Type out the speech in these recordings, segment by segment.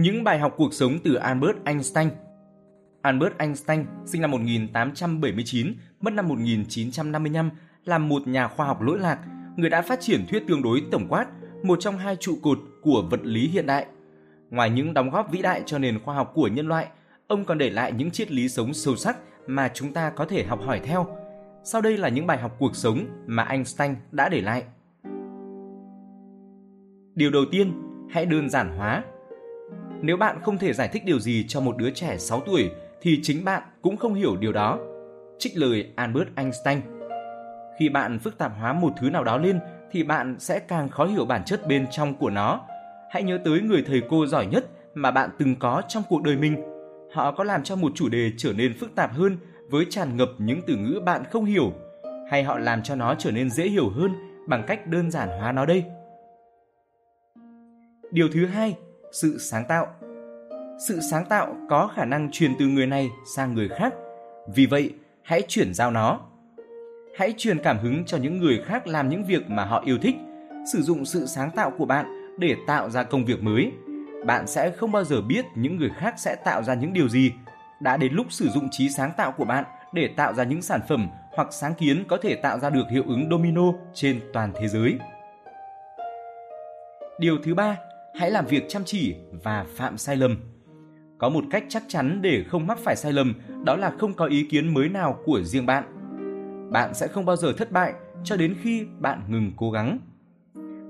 Những bài học cuộc sống từ Albert Einstein Albert Einstein sinh năm 1879, mất năm 1955, là một nhà khoa học lỗi lạc, người đã phát triển thuyết tương đối tổng quát, một trong hai trụ cột của vật lý hiện đại. Ngoài những đóng góp vĩ đại cho nền khoa học của nhân loại, ông còn để lại những triết lý sống sâu sắc mà chúng ta có thể học hỏi theo. Sau đây là những bài học cuộc sống mà Einstein đã để lại. Điều đầu tiên, hãy đơn giản hóa. Nếu bạn không thể giải thích điều gì cho một đứa trẻ 6 tuổi thì chính bạn cũng không hiểu điều đó. Trích lời Albert Einstein. Khi bạn phức tạp hóa một thứ nào đó lên thì bạn sẽ càng khó hiểu bản chất bên trong của nó. Hãy nhớ tới người thầy cô giỏi nhất mà bạn từng có trong cuộc đời mình. Họ có làm cho một chủ đề trở nên phức tạp hơn với tràn ngập những từ ngữ bạn không hiểu, hay họ làm cho nó trở nên dễ hiểu hơn bằng cách đơn giản hóa nó đây. Điều thứ hai, sự sáng tạo. Sự sáng tạo có khả năng truyền từ người này sang người khác. Vì vậy, hãy chuyển giao nó. Hãy truyền cảm hứng cho những người khác làm những việc mà họ yêu thích, sử dụng sự sáng tạo của bạn để tạo ra công việc mới. Bạn sẽ không bao giờ biết những người khác sẽ tạo ra những điều gì. Đã đến lúc sử dụng trí sáng tạo của bạn để tạo ra những sản phẩm hoặc sáng kiến có thể tạo ra được hiệu ứng domino trên toàn thế giới. Điều thứ ba, hãy làm việc chăm chỉ và phạm sai lầm. Có một cách chắc chắn để không mắc phải sai lầm, đó là không có ý kiến mới nào của riêng bạn. Bạn sẽ không bao giờ thất bại cho đến khi bạn ngừng cố gắng.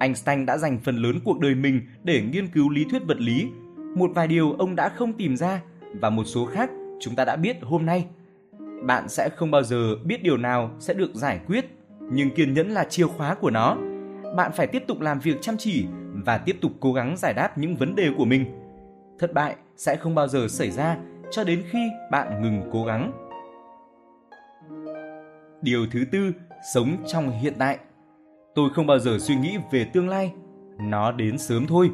Einstein đã dành phần lớn cuộc đời mình để nghiên cứu lý thuyết vật lý. Một vài điều ông đã không tìm ra và một số khác chúng ta đã biết hôm nay. Bạn sẽ không bao giờ biết điều nào sẽ được giải quyết, nhưng kiên nhẫn là chìa khóa của nó. Bạn phải tiếp tục làm việc chăm chỉ và tiếp tục cố gắng giải đáp những vấn đề của mình. Thất bại sẽ không bao giờ xảy ra cho đến khi bạn ngừng cố gắng. Điều thứ tư, sống trong hiện tại. Tôi không bao giờ suy nghĩ về tương lai, nó đến sớm thôi.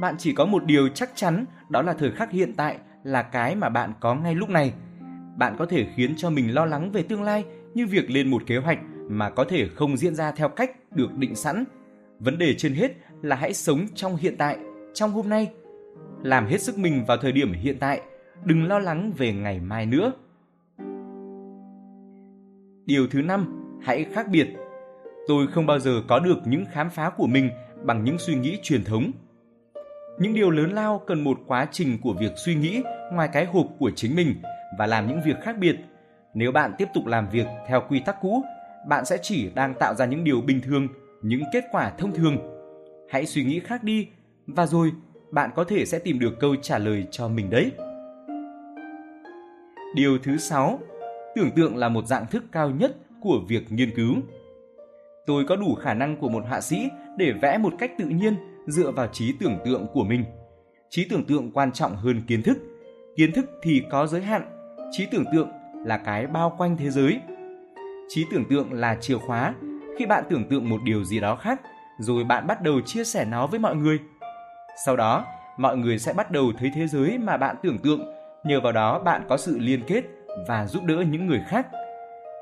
Bạn chỉ có một điều chắc chắn, đó là thời khắc hiện tại là cái mà bạn có ngay lúc này. Bạn có thể khiến cho mình lo lắng về tương lai như việc lên một kế hoạch mà có thể không diễn ra theo cách được định sẵn. Vấn đề trên hết là hãy sống trong hiện tại, trong hôm nay. Làm hết sức mình vào thời điểm hiện tại, đừng lo lắng về ngày mai nữa. Điều thứ năm, hãy khác biệt. Tôi không bao giờ có được những khám phá của mình bằng những suy nghĩ truyền thống. Những điều lớn lao cần một quá trình của việc suy nghĩ ngoài cái hộp của chính mình và làm những việc khác biệt. Nếu bạn tiếp tục làm việc theo quy tắc cũ, bạn sẽ chỉ đang tạo ra những điều bình thường, những kết quả thông thường. Hãy suy nghĩ khác đi và rồi bạn có thể sẽ tìm được câu trả lời cho mình đấy. Điều thứ sáu, tưởng tượng là một dạng thức cao nhất của việc nghiên cứu. Tôi có đủ khả năng của một họa sĩ để vẽ một cách tự nhiên dựa vào trí tưởng tượng của mình. Trí tưởng tượng quan trọng hơn kiến thức. Kiến thức thì có giới hạn, trí tưởng tượng là cái bao quanh thế giới. Trí tưởng tượng là chìa khóa khi bạn tưởng tượng một điều gì đó khác, rồi bạn bắt đầu chia sẻ nó với mọi người. Sau đó, mọi người sẽ bắt đầu thấy thế giới mà bạn tưởng tượng, nhờ vào đó bạn có sự liên kết và giúp đỡ những người khác.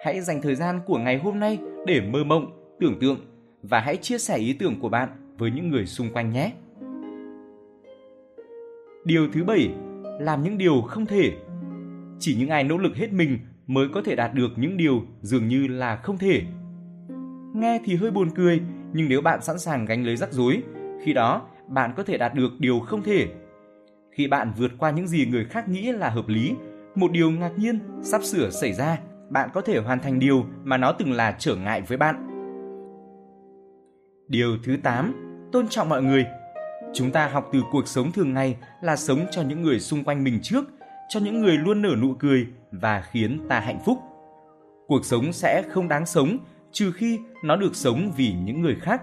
Hãy dành thời gian của ngày hôm nay để mơ mộng, tưởng tượng và hãy chia sẻ ý tưởng của bạn với những người xung quanh nhé. Điều thứ bảy, làm những điều không thể. Chỉ những ai nỗ lực hết mình mới có thể đạt được những điều dường như là không thể. Nghe thì hơi buồn cười, nhưng nếu bạn sẵn sàng gánh lấy rắc rối, khi đó bạn có thể đạt được điều không thể. Khi bạn vượt qua những gì người khác nghĩ là hợp lý, một điều ngạc nhiên sắp sửa xảy ra, bạn có thể hoàn thành điều mà nó từng là trở ngại với bạn. Điều thứ 8, tôn trọng mọi người. Chúng ta học từ cuộc sống thường ngày là sống cho những người xung quanh mình trước, cho những người luôn nở nụ cười và khiến ta hạnh phúc. Cuộc sống sẽ không đáng sống trừ khi nó được sống vì những người khác.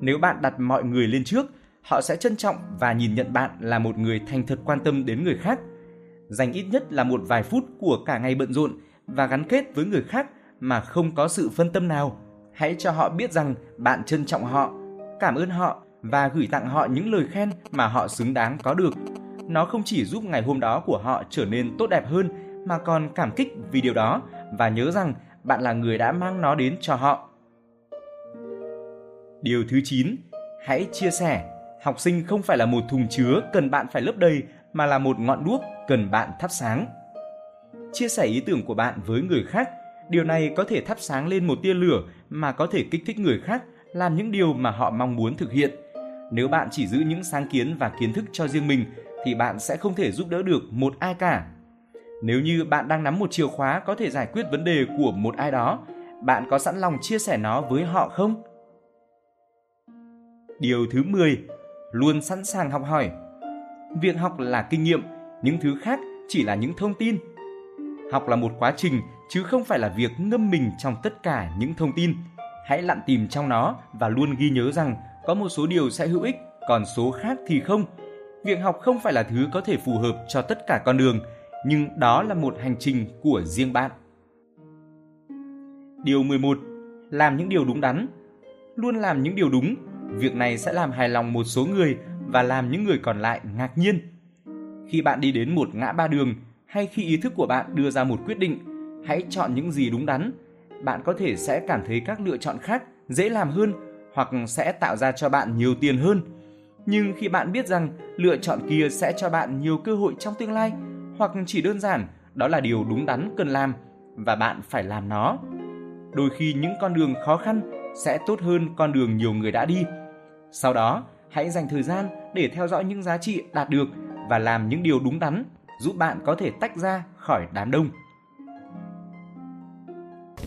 Nếu bạn đặt mọi người lên trước, họ sẽ trân trọng và nhìn nhận bạn là một người thành thật quan tâm đến người khác. Dành ít nhất là một vài phút của cả ngày bận rộn và gắn kết với người khác mà không có sự phân tâm nào. Hãy cho họ biết rằng bạn trân trọng họ, cảm ơn họ và gửi tặng họ những lời khen mà họ xứng đáng có được. Nó không chỉ giúp ngày hôm đó của họ trở nên tốt đẹp hơn mà còn cảm kích vì điều đó và nhớ rằng bạn là người đã mang nó đến cho họ. Điều thứ 9, hãy chia sẻ, Học sinh không phải là một thùng chứa cần bạn phải lấp đầy mà là một ngọn đuốc cần bạn thắp sáng. Chia sẻ ý tưởng của bạn với người khác, điều này có thể thắp sáng lên một tia lửa mà có thể kích thích người khác làm những điều mà họ mong muốn thực hiện. Nếu bạn chỉ giữ những sáng kiến và kiến thức cho riêng mình thì bạn sẽ không thể giúp đỡ được một ai cả. Nếu như bạn đang nắm một chìa khóa có thể giải quyết vấn đề của một ai đó, bạn có sẵn lòng chia sẻ nó với họ không? Điều thứ 10, luôn sẵn sàng học hỏi. Việc học là kinh nghiệm, những thứ khác chỉ là những thông tin. Học là một quá trình chứ không phải là việc ngâm mình trong tất cả những thông tin. Hãy lặn tìm trong nó và luôn ghi nhớ rằng có một số điều sẽ hữu ích, còn số khác thì không. Việc học không phải là thứ có thể phù hợp cho tất cả con đường, nhưng đó là một hành trình của riêng bạn. Điều 11. Làm những điều đúng đắn. Luôn làm những điều đúng, việc này sẽ làm hài lòng một số người và làm những người còn lại ngạc nhiên. Khi bạn đi đến một ngã ba đường hay khi ý thức của bạn đưa ra một quyết định, hãy chọn những gì đúng đắn. Bạn có thể sẽ cảm thấy các lựa chọn khác dễ làm hơn hoặc sẽ tạo ra cho bạn nhiều tiền hơn. Nhưng khi bạn biết rằng lựa chọn kia sẽ cho bạn nhiều cơ hội trong tương lai hoặc chỉ đơn giản đó là điều đúng đắn cần làm và bạn phải làm nó. Đôi khi những con đường khó khăn sẽ tốt hơn con đường nhiều người đã đi. Sau đó, hãy dành thời gian để theo dõi những giá trị đạt được và làm những điều đúng đắn, giúp bạn có thể tách ra khỏi đám đông.